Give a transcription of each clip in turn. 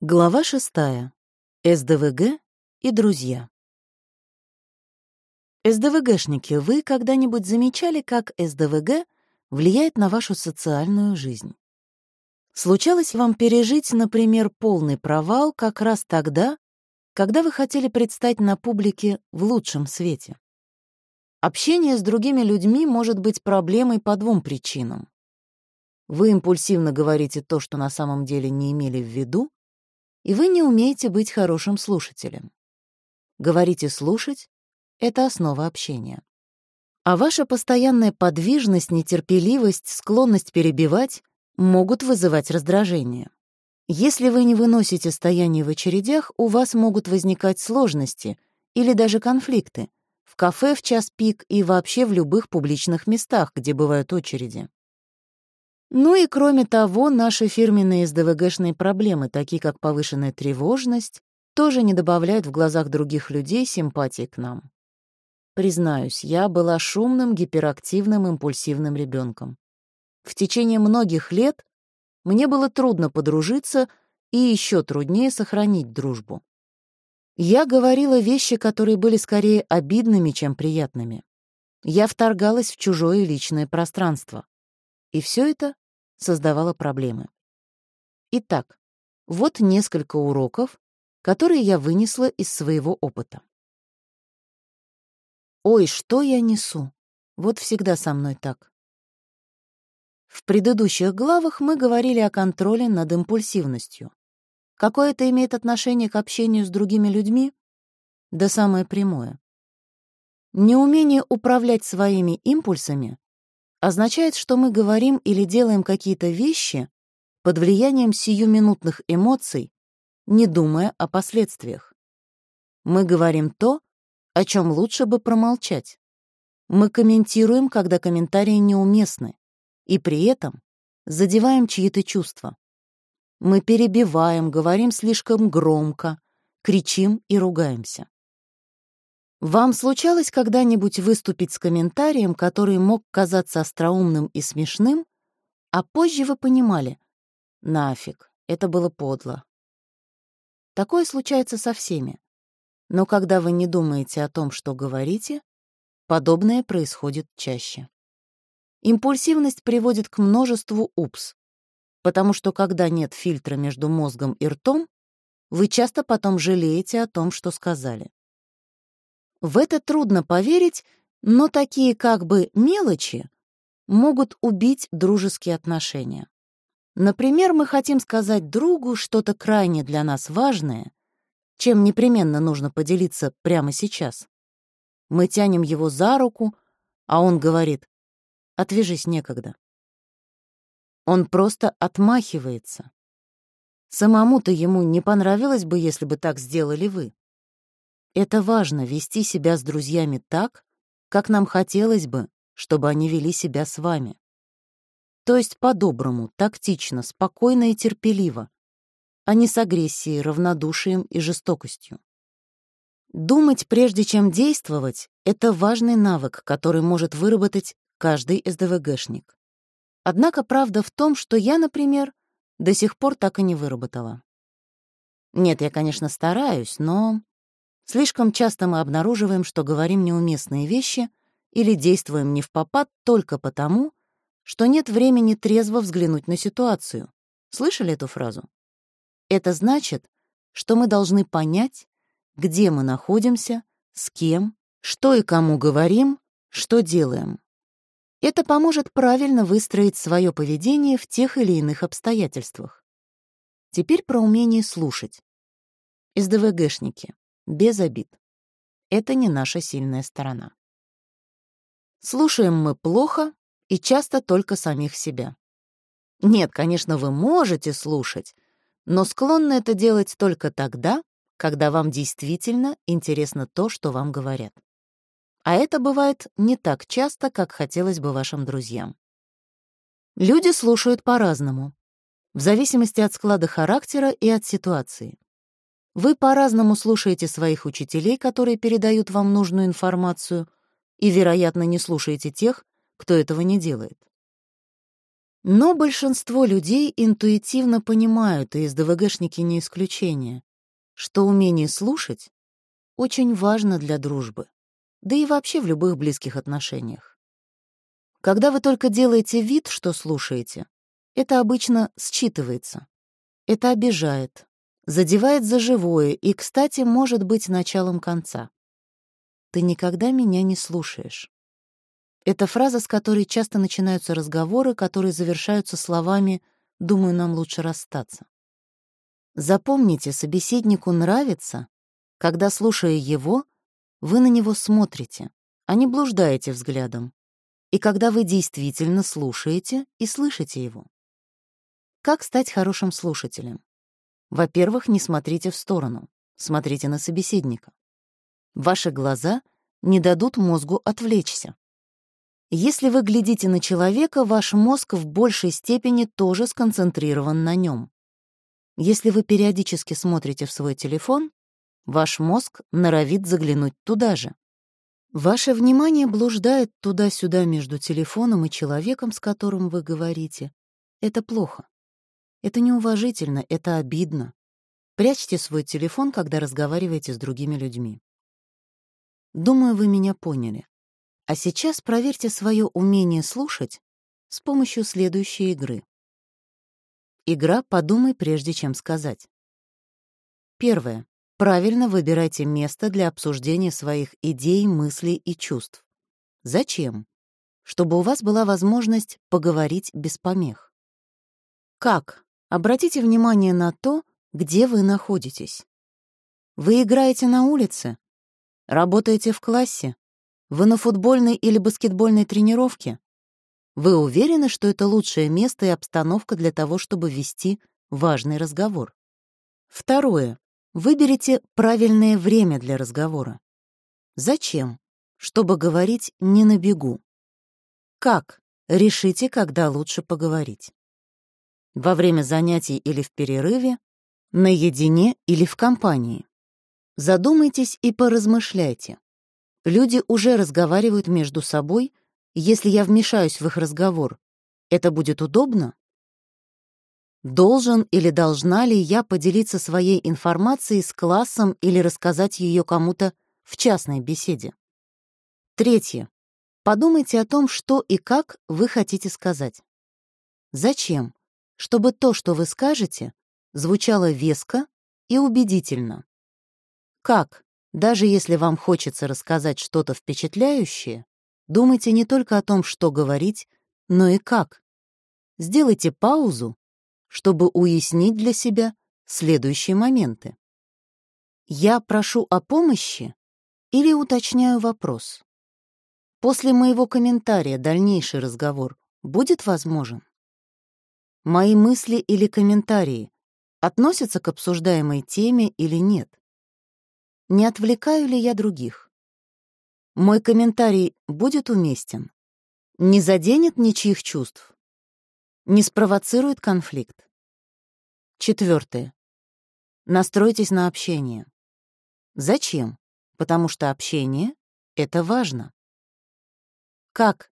Глава шестая. СДВГ и друзья. СДВГшники, вы когда-нибудь замечали, как СДВГ влияет на вашу социальную жизнь? Случалось вам пережить, например, полный провал как раз тогда, когда вы хотели предстать на публике в лучшем свете? Общение с другими людьми может быть проблемой по двум причинам. Вы импульсивно говорите то, что на самом деле не имели в виду, и вы не умеете быть хорошим слушателем. Говорите слушать — это основа общения. А ваша постоянная подвижность, нетерпеливость, склонность перебивать могут вызывать раздражение. Если вы не выносите стояние в очередях, у вас могут возникать сложности или даже конфликты в кафе в час пик и вообще в любых публичных местах, где бывают очереди. Ну и кроме того, наши фирменные СДВГшные проблемы, такие как повышенная тревожность, тоже не добавляют в глазах других людей симпатии к нам. Признаюсь, я была шумным, гиперактивным, импульсивным ребенком. В течение многих лет мне было трудно подружиться и еще труднее сохранить дружбу. Я говорила вещи, которые были скорее обидными, чем приятными. Я вторгалась в чужое личное пространство. И все это создавало проблемы. Итак, вот несколько уроков, которые я вынесла из своего опыта. Ой, что я несу? Вот всегда со мной так. В предыдущих главах мы говорили о контроле над импульсивностью. Какое это имеет отношение к общению с другими людьми? Да самое прямое. Неумение управлять своими импульсами означает, что мы говорим или делаем какие-то вещи под влиянием сиюминутных эмоций, не думая о последствиях. Мы говорим то, о чем лучше бы промолчать. Мы комментируем, когда комментарии неуместны, и при этом задеваем чьи-то чувства. Мы перебиваем, говорим слишком громко, кричим и ругаемся. Вам случалось когда-нибудь выступить с комментарием, который мог казаться остроумным и смешным, а позже вы понимали — нафиг, это было подло. Такое случается со всеми. Но когда вы не думаете о том, что говорите, подобное происходит чаще. Импульсивность приводит к множеству упс, потому что когда нет фильтра между мозгом и ртом, вы часто потом жалеете о том, что сказали. В это трудно поверить, но такие как бы мелочи могут убить дружеские отношения. Например, мы хотим сказать другу что-то крайне для нас важное, чем непременно нужно поделиться прямо сейчас. Мы тянем его за руку, а он говорит «отвяжись некогда». Он просто отмахивается. Самому-то ему не понравилось бы, если бы так сделали вы. Это важно — вести себя с друзьями так, как нам хотелось бы, чтобы они вели себя с вами. То есть по-доброму, тактично, спокойно и терпеливо, а не с агрессией, равнодушием и жестокостью. Думать, прежде чем действовать, — это важный навык, который может выработать каждый СДВГшник. Однако правда в том, что я, например, до сих пор так и не выработала. Нет, я, конечно, стараюсь, но Слишком часто мы обнаруживаем, что говорим неуместные вещи или действуем не в попад только потому, что нет времени трезво взглянуть на ситуацию. Слышали эту фразу? Это значит, что мы должны понять, где мы находимся, с кем, что и кому говорим, что делаем. Это поможет правильно выстроить свое поведение в тех или иных обстоятельствах. Теперь про умение слушать. СДВГшники. Без обид. Это не наша сильная сторона. Слушаем мы плохо и часто только самих себя. Нет, конечно, вы можете слушать, но склонны это делать только тогда, когда вам действительно интересно то, что вам говорят. А это бывает не так часто, как хотелось бы вашим друзьям. Люди слушают по-разному, в зависимости от склада характера и от ситуации. Вы по-разному слушаете своих учителей, которые передают вам нужную информацию, и, вероятно, не слушаете тех, кто этого не делает. Но большинство людей интуитивно понимают, и СДВГшники не исключение, что умение слушать очень важно для дружбы, да и вообще в любых близких отношениях. Когда вы только делаете вид, что слушаете, это обычно считывается. Это обижает, задевает за живое и, кстати, может быть началом конца. «Ты никогда меня не слушаешь». Это фраза, с которой часто начинаются разговоры, которые завершаются словами «думаю, нам лучше расстаться». Запомните, собеседнику нравится, когда, слушая его, вы на него смотрите, а не блуждаете взглядом, и когда вы действительно слушаете и слышите его. Как стать хорошим слушателем? Во-первых, не смотрите в сторону, смотрите на собеседника. Ваши глаза не дадут мозгу отвлечься. Если вы глядите на человека, ваш мозг в большей степени тоже сконцентрирован на нем. Если вы периодически смотрите в свой телефон, ваш мозг норовит заглянуть туда же. Ваше внимание блуждает туда-сюда между телефоном и человеком, с которым вы говорите. Это плохо. Это неуважительно, это обидно. Прячьте свой телефон, когда разговариваете с другими людьми. Думаю, вы меня поняли. А сейчас проверьте свое умение слушать с помощью следующей игры. Игра «Подумай, прежде чем сказать». Первое. Правильно выбирайте место для обсуждения своих идей, мыслей и чувств. Зачем? Чтобы у вас была возможность поговорить без помех. Как? Обратите внимание на то, где вы находитесь. Вы играете на улице? Работаете в классе? Вы на футбольной или баскетбольной тренировке? Вы уверены, что это лучшее место и обстановка для того, чтобы вести важный разговор? Второе. Выберите правильное время для разговора. Зачем? Чтобы говорить не на бегу. Как? Решите, когда лучше поговорить во время занятий или в перерыве, наедине или в компании. Задумайтесь и поразмышляйте. Люди уже разговаривают между собой, если я вмешаюсь в их разговор, это будет удобно? Должен или должна ли я поделиться своей информацией с классом или рассказать ее кому-то в частной беседе? Третье. Подумайте о том, что и как вы хотите сказать. Зачем? Чтобы то, что вы скажете, звучало веско и убедительно. Как, даже если вам хочется рассказать что-то впечатляющее, думайте не только о том, что говорить, но и как. Сделайте паузу, чтобы уяснить для себя следующие моменты. Я прошу о помощи или уточняю вопрос? После моего комментария дальнейший разговор будет возможен? Мои мысли или комментарии относятся к обсуждаемой теме или нет? Не отвлекаю ли я других? Мой комментарий будет уместен? Не заденет ничьих чувств? Не спровоцирует конфликт? Четвертое. Настройтесь на общение. Зачем? Потому что общение — это важно. Как?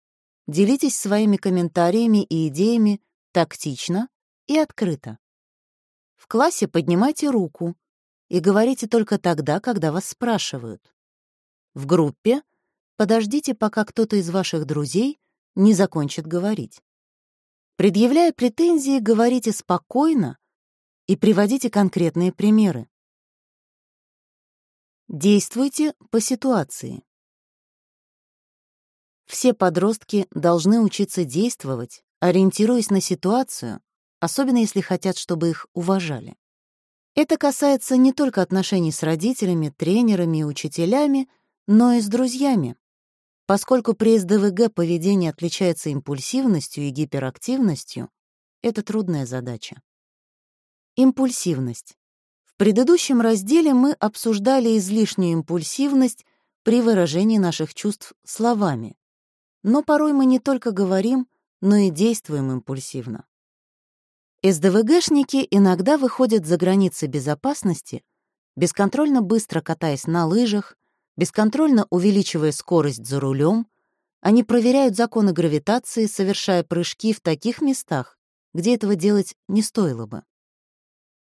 Делитесь своими комментариями и идеями тактично и открыто. В классе поднимайте руку и говорите только тогда, когда вас спрашивают. В группе подождите, пока кто-то из ваших друзей не закончит говорить. Предъявляя претензии, говорите спокойно и приводите конкретные примеры. Действуйте по ситуации. Все подростки должны учиться действовать, ориентируясь на ситуацию, особенно если хотят, чтобы их уважали. Это касается не только отношений с родителями, тренерами и учителями, но и с друзьями. Поскольку при СДВГ поведение отличается импульсивностью и гиперактивностью, это трудная задача. Импульсивность. В предыдущем разделе мы обсуждали излишнюю импульсивность при выражении наших чувств словами. Но порой мы не только говорим, но и действуем импульсивно. СДВГшники иногда выходят за границы безопасности, бесконтрольно быстро катаясь на лыжах, бесконтрольно увеличивая скорость за рулем, Они проверяют законы гравитации, совершая прыжки в таких местах, где этого делать не стоило бы.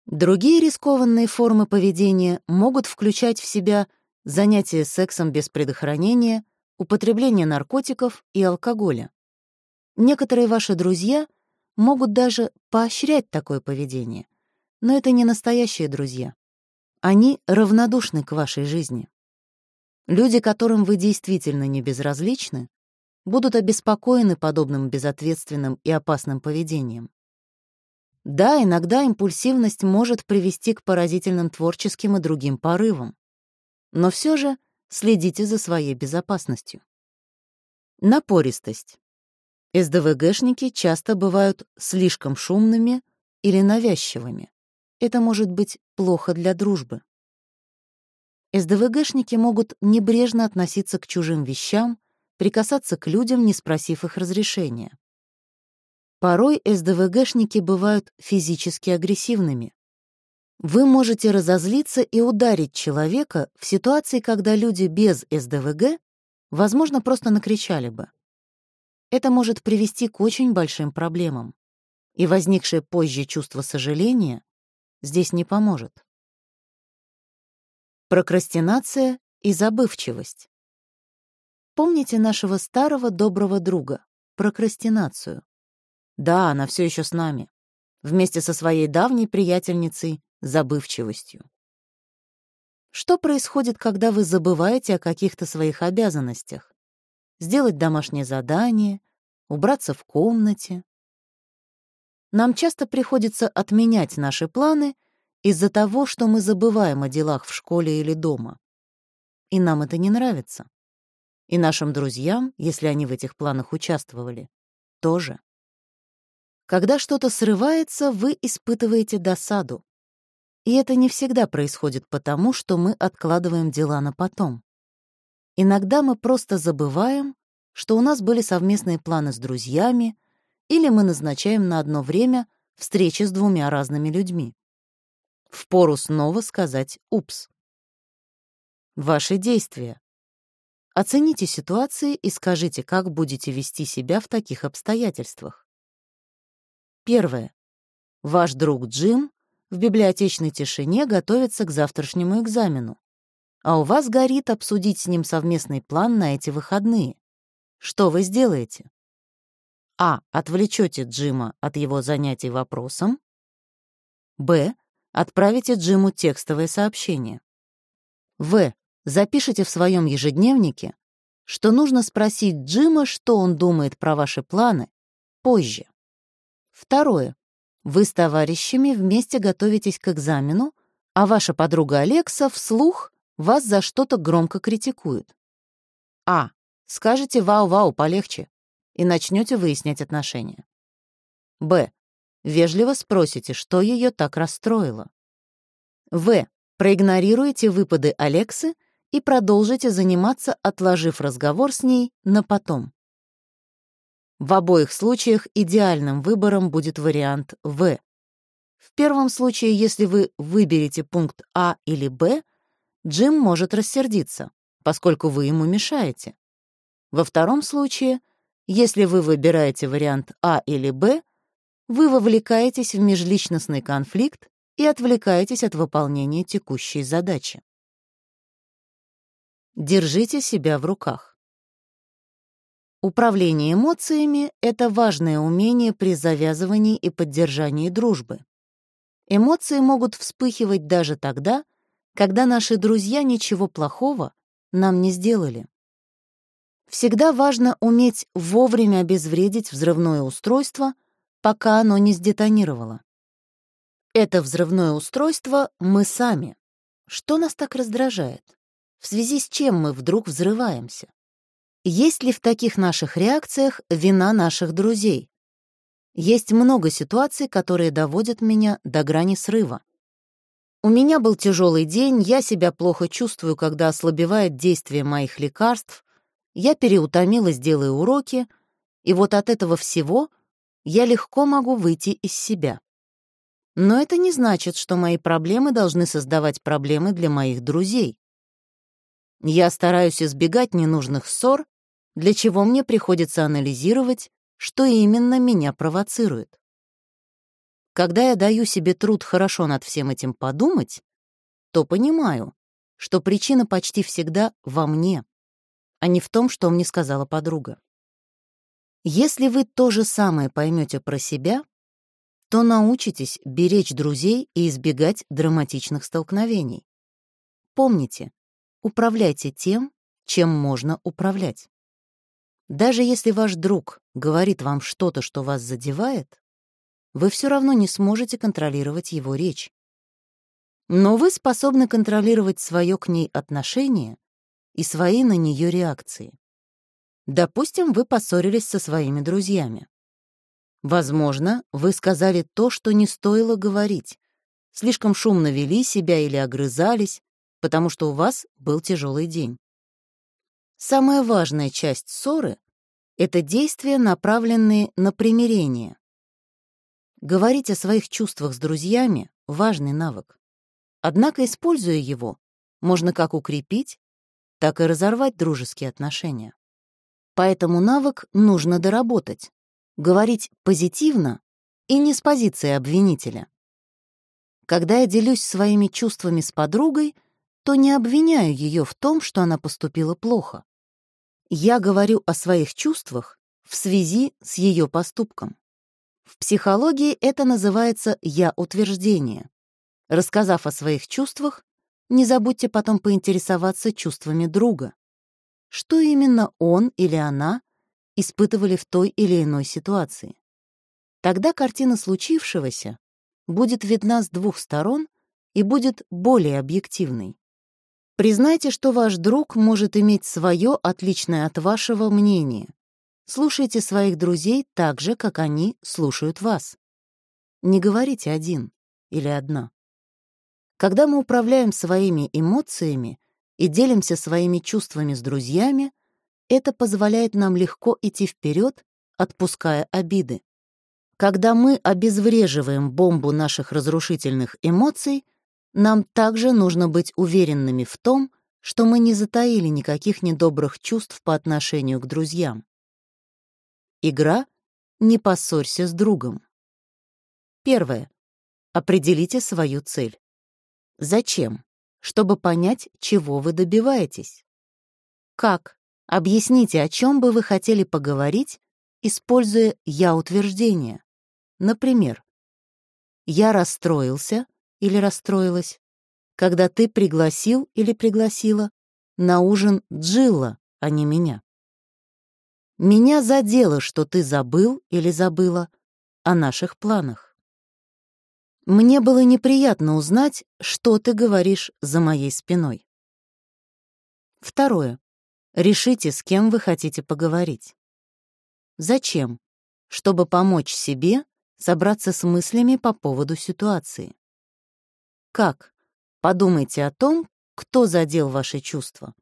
Другие рискованные формы поведения могут включать в себя занятия сексом без предохранения, употребление наркотиков и алкоголя. Некоторые ваши друзья могут даже поощрять такое поведение, но это не настоящие друзья. Они равнодушны к вашей жизни. Люди, которым вы действительно не безразличны, будут обеспокоены подобным безответственным и опасным поведением. Да, иногда импульсивность может привести к поразительным творческим и другим порывам. Но все же следите за своей безопасностью. Напористость. СДВГшники часто бывают слишком шумными или навязчивыми. Это может быть плохо для дружбы. СДВГшники могут небрежно относиться к чужим вещам, прикасаться к людям, не спросив их разрешения. Порой СДВГшники бывают физически агрессивными. Вы можете разозлиться и ударить человека в ситуации, когда люди без СДВГ, возможно, просто накричали бы. Это может привести к очень большим проблемам. И возникшее позже чувство сожаления здесь не поможет. Прокрастинация и забывчивость. Помните нашего старого доброго друга, прокрастинацию? Да, она все еще с нами. Вместе со своей давней приятельницей забывчивостью. Что происходит, когда вы забываете о каких-то своих обязанностях? Сделать домашнее задание, убраться в комнате. Нам часто приходится отменять наши планы из-за того, что мы забываем о делах в школе или дома. И нам это не нравится. И нашим друзьям, если они в этих планах участвовали, тоже. Когда что-то срывается, вы испытываете досаду. И это не всегда происходит потому, что мы откладываем дела на потом. Иногда мы просто забываем, что у нас были совместные планы с друзьями, или мы назначаем на одно время встречи с двумя разными людьми. Впору снова сказать «упс». Ваши действия. Оцените ситуации и скажите, как будете вести себя в таких обстоятельствах. Первое. Ваш друг Джим в библиотечной тишине готовится к завтрашнему экзамену, а у вас горит обсудить с ним совместный план на эти выходные. Что вы сделаете? А. Отвлечете Джима от его занятий вопросом. Б. Отправите Джиму текстовое сообщение. В. Запишите в своем ежедневнике, что нужно спросить Джима, что он думает про ваши планы, позже. Второе. Вы с товарищами вместе готовитесь к экзамену, а ваша подруга Алекса вслух вас за что-то громко критикует. А. Скажете «вау-вау, полегче» и начнете выяснять отношения. Б. Вежливо спросите, что ее так расстроило. В. Проигнорируете выпады Алексы и продолжите заниматься, отложив разговор с ней на потом. В обоих случаях идеальным выбором будет вариант В. В первом случае, если вы выберете пункт А или Б, Джим может рассердиться, поскольку вы ему мешаете. Во втором случае, если вы выбираете вариант А или Б, вы вовлекаетесь в межличностный конфликт и отвлекаетесь от выполнения текущей задачи. Держите себя в руках. Управление эмоциями — это важное умение при завязывании и поддержании дружбы. Эмоции могут вспыхивать даже тогда, когда наши друзья ничего плохого нам не сделали. Всегда важно уметь вовремя обезвредить взрывное устройство, пока оно не сдетонировало. Это взрывное устройство — мы сами. Что нас так раздражает? В связи с чем мы вдруг взрываемся? Есть ли в таких наших реакциях вина наших друзей? Есть много ситуаций, которые доводят меня до грани срыва. У меня был тяжелый день, я себя плохо чувствую, когда ослабевает действие моих лекарств, я переутомилась, делая уроки, и вот от этого всего я легко могу выйти из себя. Но это не значит, что мои проблемы должны создавать проблемы для моих друзей. Я стараюсь избегать ненужных ссор для чего мне приходится анализировать, что именно меня провоцирует. Когда я даю себе труд хорошо над всем этим подумать, то понимаю, что причина почти всегда во мне, а не в том, что мне сказала подруга. Если вы то же самое поймете про себя, то научитесь беречь друзей и избегать драматичных столкновений. Помните, управляйте тем, чем можно управлять. Даже если ваш друг говорит вам что-то, что вас задевает, вы все равно не сможете контролировать его речь. Но вы способны контролировать свое к ней отношение и свои на нее реакции. Допустим, вы поссорились со своими друзьями. Возможно, вы сказали то, что не стоило говорить, слишком шумно вели себя или огрызались, потому что у вас был тяжелый день. Самая важная часть ссоры — это действия, направленные на примирение. Говорить о своих чувствах с друзьями — важный навык. Однако, используя его, можно как укрепить, так и разорвать дружеские отношения. Поэтому навык нужно доработать, говорить позитивно и не с позиции обвинителя. Когда я делюсь своими чувствами с подругой, то не обвиняю ее в том, что она поступила плохо. Я говорю о своих чувствах в связи с ее поступком. В психологии это называется «я-утверждение». Рассказав о своих чувствах, не забудьте потом поинтересоваться чувствами друга. Что именно он или она испытывали в той или иной ситуации? Тогда картина случившегося будет видна с двух сторон и будет более объективной. Признайте, что ваш друг может иметь свое отличное от вашего мнение. Слушайте своих друзей так же, как они слушают вас. Не говорите один или одна. Когда мы управляем своими эмоциями и делимся своими чувствами с друзьями, это позволяет нам легко идти вперед, отпуская обиды. Когда мы обезвреживаем бомбу наших разрушительных эмоций, нам также нужно быть уверенными в том, что мы не затаили никаких недобрых чувств по отношению к друзьям. Игра «Не поссорься с другом». Первое. Определите свою цель. Зачем? Чтобы понять, чего вы добиваетесь. Как? Объясните, о чем бы вы хотели поговорить, используя «я-утверждение». Например, «Я расстроился» или «расстроилась», когда ты пригласил или пригласила на ужин Джилла, а не меня. Меня задело, что ты забыл или забыла о наших планах. Мне было неприятно узнать, что ты говоришь за моей спиной. Второе. Решите, с кем вы хотите поговорить. Зачем? Чтобы помочь себе собраться с мыслями по поводу ситуации. Как? Подумайте о том, кто задел ваши чувства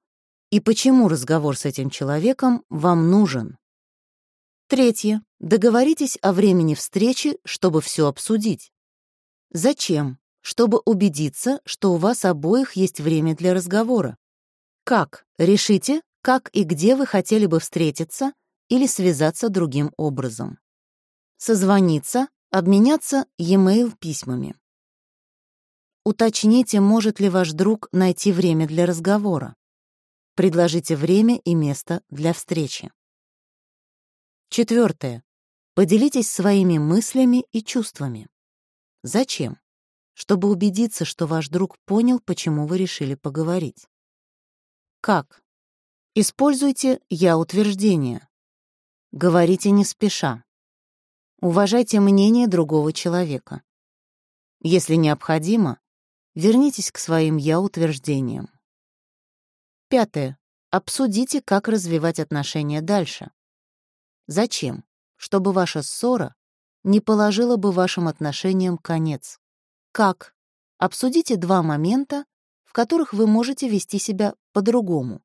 и почему разговор с этим человеком вам нужен. Третье. Договоритесь о времени встречи, чтобы все обсудить. Зачем? Чтобы убедиться, что у вас обоих есть время для разговора. Как? Решите, как и где вы хотели бы встретиться или связаться другим образом. Созвониться, обменяться e-mail письмами. Уточните, может ли ваш друг найти время для разговора. Предложите время и место для встречи. Четвертое. Поделитесь своими мыслями и чувствами. Зачем? Чтобы убедиться, что ваш друг понял, почему вы решили поговорить. Как? Используйте «я-утверждение». Говорите не спеша. Уважайте мнение другого человека. Если необходимо, вернитесь к своим «я-утверждениям». Пятое. Обсудите, как развивать отношения дальше. Зачем? Чтобы ваша ссора не положила бы вашим отношениям конец. Как? Обсудите два момента, в которых вы можете вести себя по-другому.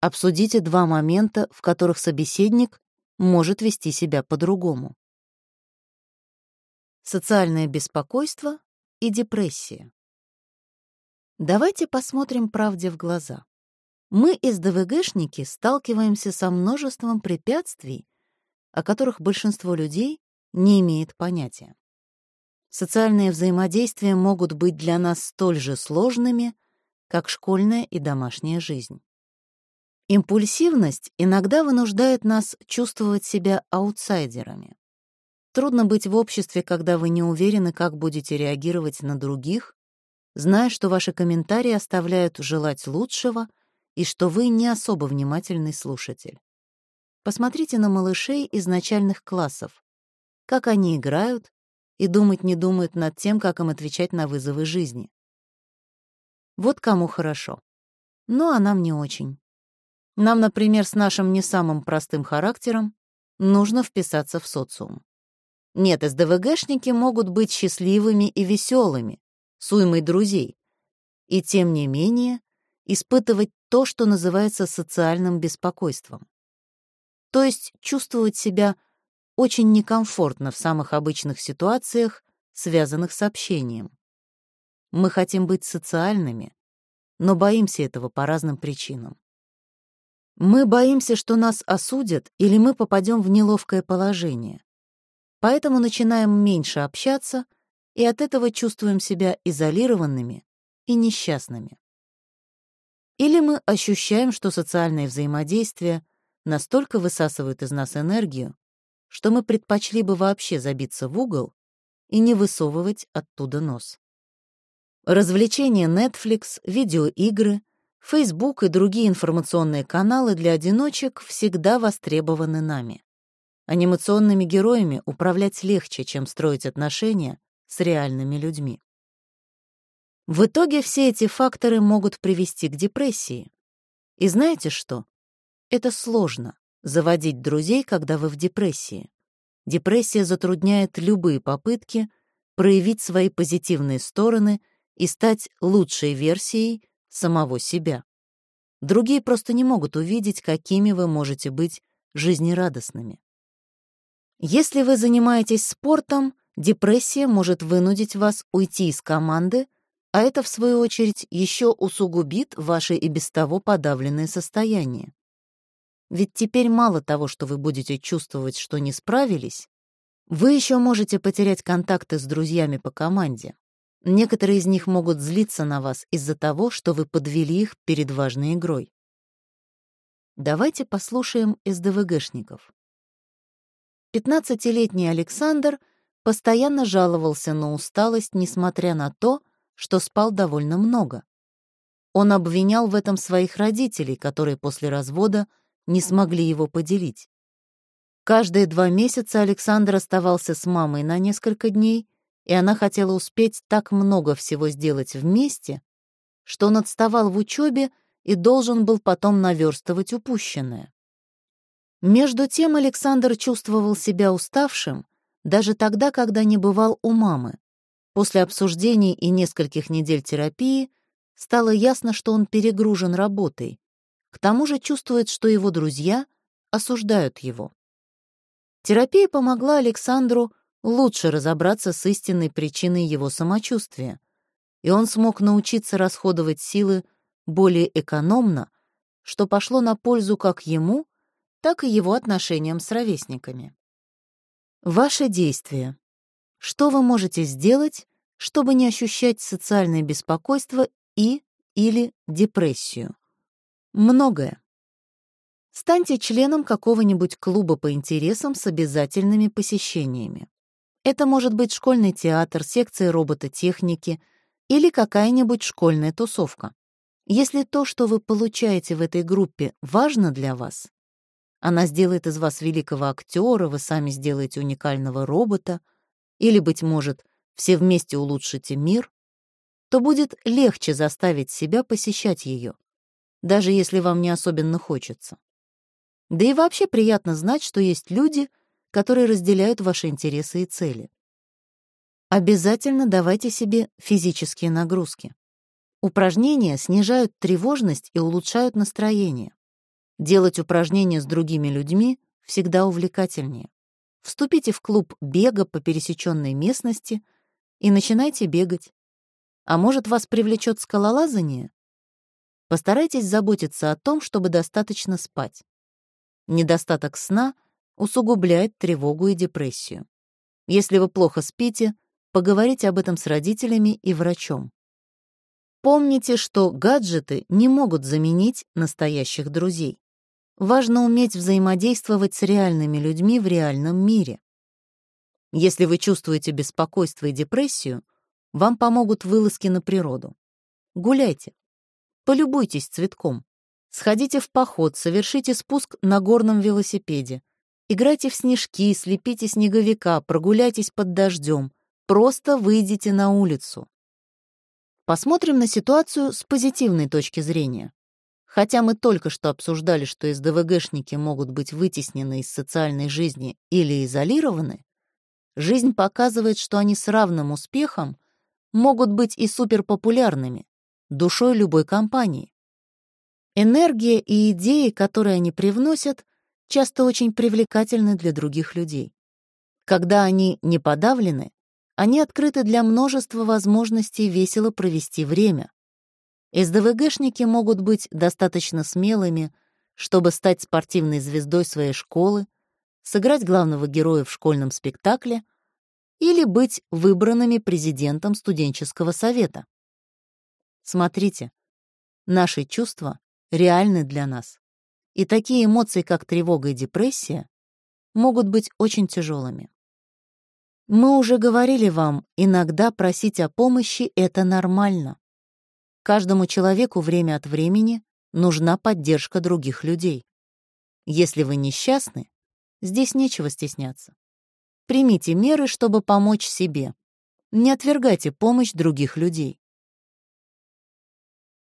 Обсудите два момента, в которых собеседник может вести себя по-другому. Социальное беспокойство и депрессия. Давайте посмотрим правде в глаза. Мы, СДВГшники, сталкиваемся со множеством препятствий, о которых большинство людей не имеет понятия. Социальные взаимодействия могут быть для нас столь же сложными, как школьная и домашняя жизнь. Импульсивность иногда вынуждает нас чувствовать себя аутсайдерами. Трудно быть в обществе, когда вы не уверены, как будете реагировать на других, зная, что ваши комментарии оставляют желать лучшего и что вы не особо внимательный слушатель. Посмотрите на малышей из начальных классов, как они играют, и думать не думают над тем, как им отвечать на вызовы жизни. Вот кому хорошо. Но а нам не очень. Нам, например, с нашим не самым простым характером нужно вписаться в социум. Нет, СДВГшники могут быть счастливыми и веселыми, с уймой друзей, и тем не менее испытывать то, что называется социальным беспокойством. То есть чувствовать себя очень некомфортно в самых обычных ситуациях, связанных с общением. Мы хотим быть социальными, но боимся этого по разным причинам. Мы боимся, что нас осудят или мы попадем в неловкое положение. Поэтому начинаем меньше общаться и от этого чувствуем себя изолированными и несчастными. Или мы ощущаем, что социальные взаимодействия настолько высасывают из нас энергию, что мы предпочли бы вообще забиться в угол и не высовывать оттуда нос. Развлечения Netflix, видеоигры, Facebook и другие информационные каналы для одиночек всегда востребованы нами. Анимационными героями управлять легче, чем строить отношения с реальными людьми. В итоге все эти факторы могут привести к депрессии. И знаете что? Это сложно заводить друзей, когда вы в депрессии. Депрессия затрудняет любые попытки проявить свои позитивные стороны и стать лучшей версией самого себя. Другие просто не могут увидеть, какими вы можете быть жизнерадостными. Если вы занимаетесь спортом, депрессия может вынудить вас уйти из команды, а это, в свою очередь, еще усугубит ваше и без того подавленное состояние. Ведь теперь мало того, что вы будете чувствовать, что не справились, вы еще можете потерять контакты с друзьями по команде. Некоторые из них могут злиться на вас из-за того, что вы подвели их перед важной игрой. Давайте послушаем СДВГшников. 15-летний Александр постоянно жаловался на усталость, несмотря на то, что спал довольно много. Он обвинял в этом своих родителей, которые после развода не смогли его поделить. Каждые два месяца Александр оставался с мамой на несколько дней, и она хотела успеть так много всего сделать вместе, что он отставал в учебе и должен был потом наверстывать упущенное. Между тем Александр чувствовал себя уставшим даже тогда, когда не бывал у мамы. После обсуждений и нескольких недель терапии стало ясно, что он перегружен работой, к тому же чувствует, что его друзья осуждают его. Терапия помогла Александру лучше разобраться с истинной причиной его самочувствия, и он смог научиться расходовать силы более экономно, что пошло на пользу как ему, так и его отношениям с ровесниками. Ваши действия. Что вы можете сделать, чтобы не ощущать социальное беспокойство и или депрессию? Многое. Станьте членом какого-нибудь клуба по интересам с обязательными посещениями. Это может быть школьный театр, секция робототехники или какая-нибудь школьная тусовка. Если то, что вы получаете в этой группе, важно для вас, она сделает из вас великого актера, вы сами сделаете уникального робота, или, быть может, все вместе улучшите мир, то будет легче заставить себя посещать ее даже если вам не особенно хочется. Да и вообще приятно знать, что есть люди, которые разделяют ваши интересы и цели. Обязательно давайте себе физические нагрузки. Упражнения снижают тревожность и улучшают настроение. Делать упражнения с другими людьми всегда увлекательнее. Вступите в клуб бега по пересеченной местности и начинайте бегать. А может, вас привлечет скалолазание? Постарайтесь заботиться о том, чтобы достаточно спать. Недостаток сна усугубляет тревогу и депрессию. Если вы плохо спите, поговорите об этом с родителями и врачом. Помните, что гаджеты не могут заменить настоящих друзей. Важно уметь взаимодействовать с реальными людьми в реальном мире. Если вы чувствуете беспокойство и депрессию, вам помогут вылазки на природу. Гуляйте. Полюбуйтесь цветком. Сходите в поход, совершите спуск на горном велосипеде. Играйте в снежки, слепите снеговика, прогуляйтесь под дождем. Просто выйдите на улицу. Посмотрим на ситуацию с позитивной точки зрения. Хотя мы только что обсуждали, что СДВГшники могут быть вытеснены из социальной жизни или изолированы, жизнь показывает, что они с равным успехом могут быть и суперпопулярными, душой любой компании. Энергия и идеи, которые они привносят, часто очень привлекательны для других людей. Когда они не подавлены, они открыты для множества возможностей весело провести время. СДВГшники могут быть достаточно смелыми, чтобы стать спортивной звездой своей школы, сыграть главного героя в школьном спектакле или быть выбранными президентом студенческого совета. Смотрите, наши чувства реальны для нас, и такие эмоции, как тревога и депрессия, могут быть очень тяжелыми. Мы уже говорили вам, иногда просить о помощи — это нормально. Каждому человеку время от времени нужна поддержка других людей. Если вы несчастны, здесь нечего стесняться. Примите меры, чтобы помочь себе. Не отвергайте помощь других людей.